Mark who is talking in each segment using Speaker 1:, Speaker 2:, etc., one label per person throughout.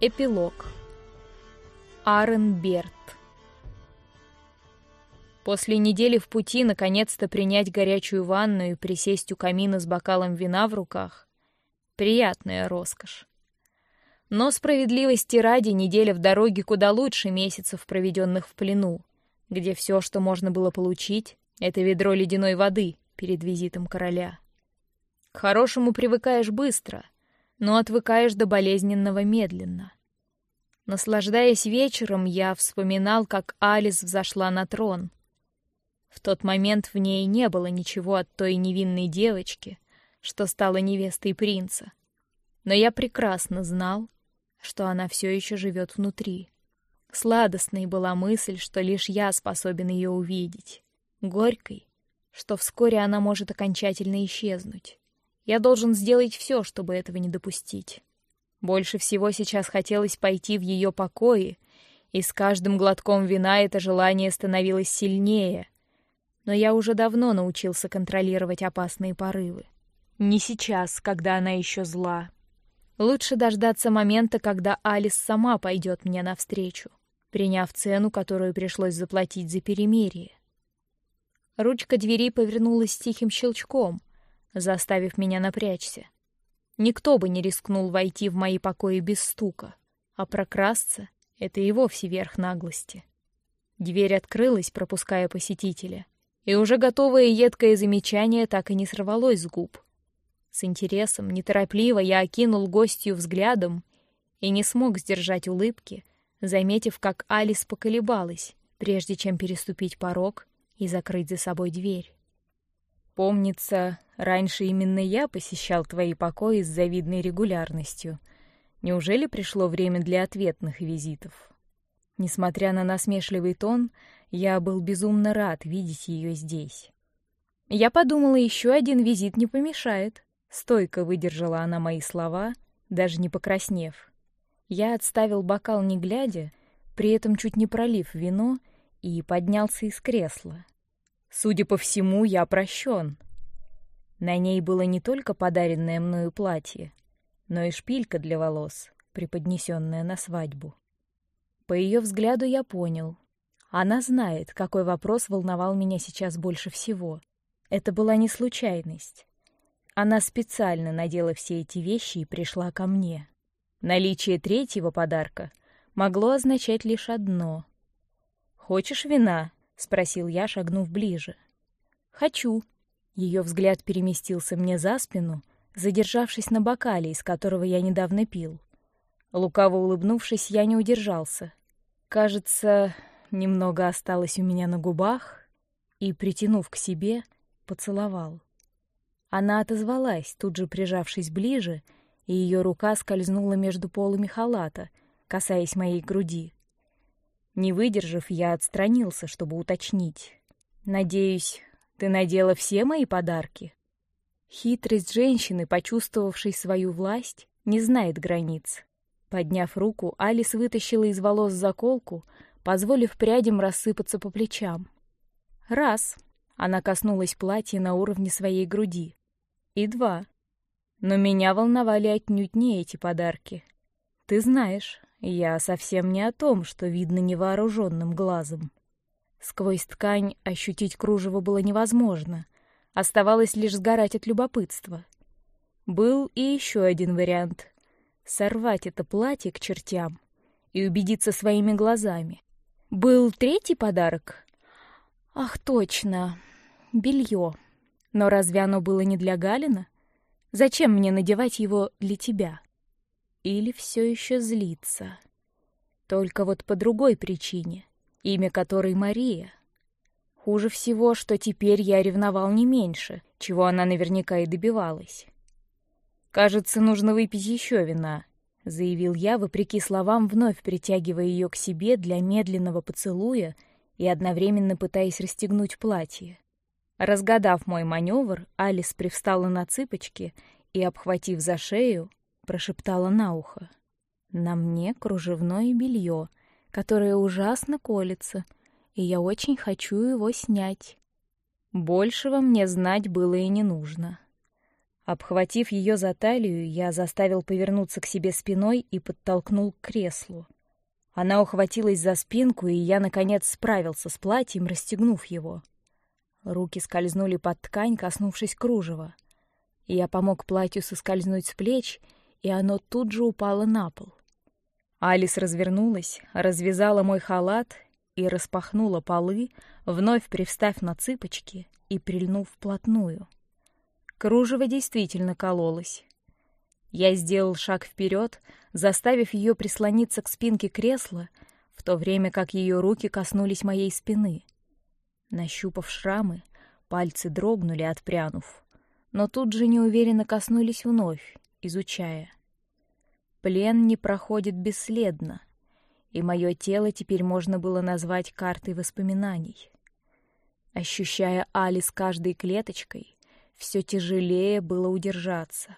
Speaker 1: Эпилог. Арен Берт. После недели в пути наконец-то принять горячую ванну и присесть у камина с бокалом вина в руках — приятная роскошь. Но справедливости ради неделя в дороге куда лучше месяцев, проведенных в плену, где все, что можно было получить, — это ведро ледяной воды перед визитом короля. К хорошему привыкаешь быстро — но отвыкаешь до болезненного медленно. Наслаждаясь вечером, я вспоминал, как Алис взошла на трон. В тот момент в ней не было ничего от той невинной девочки, что стала невестой принца. Но я прекрасно знал, что она все еще живет внутри. Сладостной была мысль, что лишь я способен ее увидеть. Горькой, что вскоре она может окончательно исчезнуть. Я должен сделать все, чтобы этого не допустить. Больше всего сейчас хотелось пойти в ее покои, и с каждым глотком вина это желание становилось сильнее. Но я уже давно научился контролировать опасные порывы. Не сейчас, когда она еще зла. Лучше дождаться момента, когда Алис сама пойдет мне навстречу, приняв цену, которую пришлось заплатить за перемирие. Ручка двери повернулась с тихим щелчком, заставив меня напрячься. Никто бы не рискнул войти в мои покои без стука, а прокрасться — это и вовсе верх наглости. Дверь открылась, пропуская посетителя, и уже готовое едкое замечание так и не сорвалось с губ. С интересом, неторопливо я окинул гостью взглядом и не смог сдержать улыбки, заметив, как Алис поколебалась, прежде чем переступить порог и закрыть за собой дверь. Помнится, раньше именно я посещал твои покои с завидной регулярностью. Неужели пришло время для ответных визитов? Несмотря на насмешливый тон, я был безумно рад видеть ее здесь. Я подумала, еще один визит не помешает. Стойко выдержала она мои слова, даже не покраснев. Я отставил бокал не глядя, при этом чуть не пролив вино, и поднялся из кресла. Судя по всему, я прощен. На ней было не только подаренное мною платье, но и шпилька для волос, преподнесенная на свадьбу. По ее взгляду я понял. Она знает, какой вопрос волновал меня сейчас больше всего. Это была не случайность. Она специально надела все эти вещи и пришла ко мне. Наличие третьего подарка могло означать лишь одно. «Хочешь вина?» Спросил я, шагнув ближе. Хочу. Ее взгляд переместился мне за спину, задержавшись на бокале, из которого я недавно пил. Лукаво улыбнувшись, я не удержался. Кажется, немного осталось у меня на губах, и притянув к себе, поцеловал. Она отозвалась, тут же прижавшись ближе, и ее рука скользнула между полами халата, касаясь моей груди. Не выдержав, я отстранился, чтобы уточнить. Надеюсь, ты надела все мои подарки. Хитрость женщины, почувствовавшей свою власть, не знает границ. Подняв руку, Алис вытащила из волос заколку, позволив прядям рассыпаться по плечам. Раз. Она коснулась платья на уровне своей груди. И два. Но меня волновали отнюдь не эти подарки. Ты знаешь, я совсем не о том, что видно невооруженным глазом. Сквозь ткань ощутить кружево было невозможно, оставалось лишь сгорать от любопытства. Был и еще один вариант — сорвать это платье к чертям и убедиться своими глазами. Был третий подарок. Ах, точно, белье. Но разве оно было не для Галина? Зачем мне надевать его для тебя? Или все еще злится. Только вот по другой причине, имя которой Мария. Хуже всего, что теперь я ревновал не меньше, чего она наверняка и добивалась. «Кажется, нужно выпить еще вина», — заявил я, вопреки словам, вновь притягивая ее к себе для медленного поцелуя и одновременно пытаясь расстегнуть платье. Разгадав мой маневр, Алис привстала на цыпочки и, обхватив за шею, прошептала на ухо. На мне кружевное белье, которое ужасно колется, и я очень хочу его снять. Большего мне знать было и не нужно. Обхватив ее за талию, я заставил повернуться к себе спиной и подтолкнул к креслу. Она ухватилась за спинку, и я, наконец, справился с платьем, расстегнув его. Руки скользнули под ткань, коснувшись кружева. Я помог платью соскользнуть с плеч, и оно тут же упало на пол. Алис развернулась, развязала мой халат и распахнула полы, вновь привстав на цыпочки и прильнув вплотную. Кружево действительно кололось. Я сделал шаг вперед, заставив ее прислониться к спинке кресла, в то время как ее руки коснулись моей спины. Нащупав шрамы, пальцы дрогнули, отпрянув, но тут же неуверенно коснулись вновь, изучая. Плен не проходит бесследно, и мое тело теперь можно было назвать картой воспоминаний. Ощущая Алис каждой клеточкой, все тяжелее было удержаться.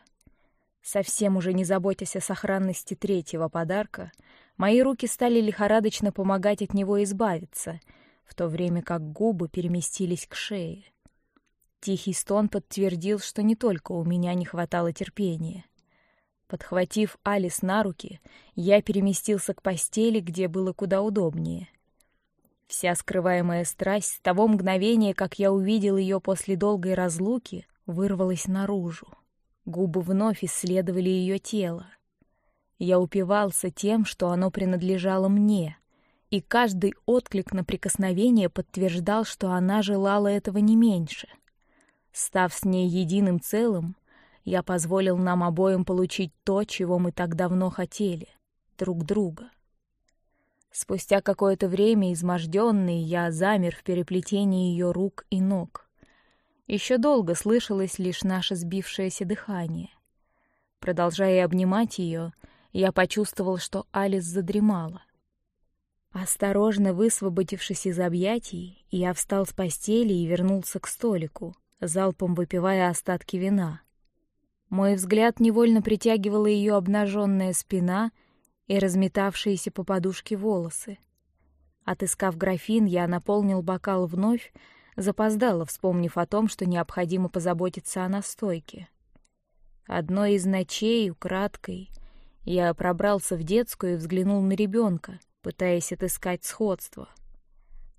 Speaker 1: Совсем уже не заботясь о сохранности третьего подарка, мои руки стали лихорадочно помогать от него избавиться, в то время как губы переместились к шее. Тихий стон подтвердил, что не только у меня не хватало терпения. Подхватив Алис на руки, я переместился к постели, где было куда удобнее — Вся скрываемая страсть с того мгновения, как я увидел ее после долгой разлуки, вырвалась наружу. Губы вновь исследовали ее тело. Я упивался тем, что оно принадлежало мне, и каждый отклик на прикосновение подтверждал, что она желала этого не меньше. Став с ней единым целым, я позволил нам обоим получить то, чего мы так давно хотели — друг друга. Спустя какое-то время, изможденный, я замер в переплетении ее рук и ног. Еще долго слышалось лишь наше сбившееся дыхание. Продолжая обнимать ее, я почувствовал, что Алис задремала. Осторожно высвободившись из объятий, я встал с постели и вернулся к столику, залпом выпивая остатки вина. Мой взгляд невольно притягивала ее обнаженная спина — и разметавшиеся по подушке волосы. Отыскав графин, я наполнил бокал вновь, запоздало, вспомнив о том, что необходимо позаботиться о настойке. Одной из ночей, украдкой, я пробрался в детскую и взглянул на ребенка, пытаясь отыскать сходство.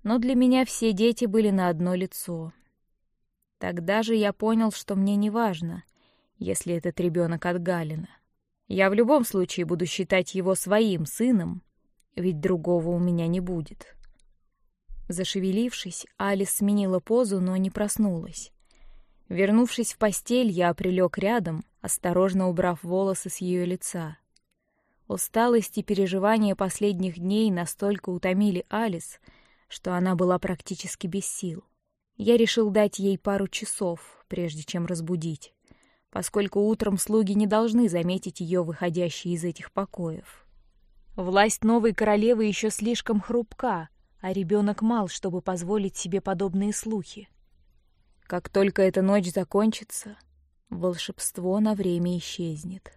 Speaker 1: Но для меня все дети были на одно лицо. Тогда же я понял, что мне не важно, если этот ребенок от Галина. Я в любом случае буду считать его своим сыном, ведь другого у меня не будет. Зашевелившись, Алис сменила позу, но не проснулась. Вернувшись в постель, я прилег рядом, осторожно убрав волосы с ее лица. Усталость и переживания последних дней настолько утомили Алис, что она была практически без сил. Я решил дать ей пару часов, прежде чем разбудить поскольку утром слуги не должны заметить ее выходящей из этих покоев. Власть новой королевы еще слишком хрупка, а ребенок мал, чтобы позволить себе подобные слухи. Как только эта ночь закончится, волшебство на время исчезнет.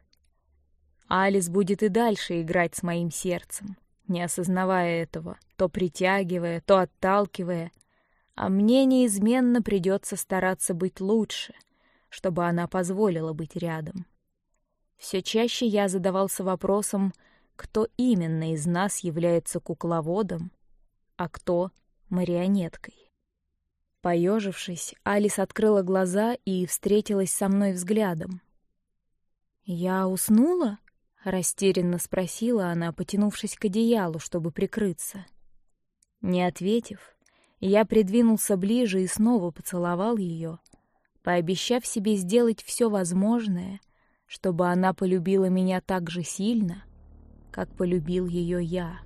Speaker 1: Алис будет и дальше играть с моим сердцем, не осознавая этого, то притягивая, то отталкивая, а мне неизменно придется стараться быть лучше, чтобы она позволила быть рядом. Все чаще я задавался вопросом, кто именно из нас является кукловодом, а кто марионеткой. Поежившись, Алис открыла глаза и встретилась со мной взглядом. Я уснула? растерянно спросила она, потянувшись к одеялу, чтобы прикрыться. Не ответив, я придвинулся ближе и снова поцеловал ее, пообещав себе сделать все возможное, чтобы она полюбила меня так же сильно, как полюбил ее я.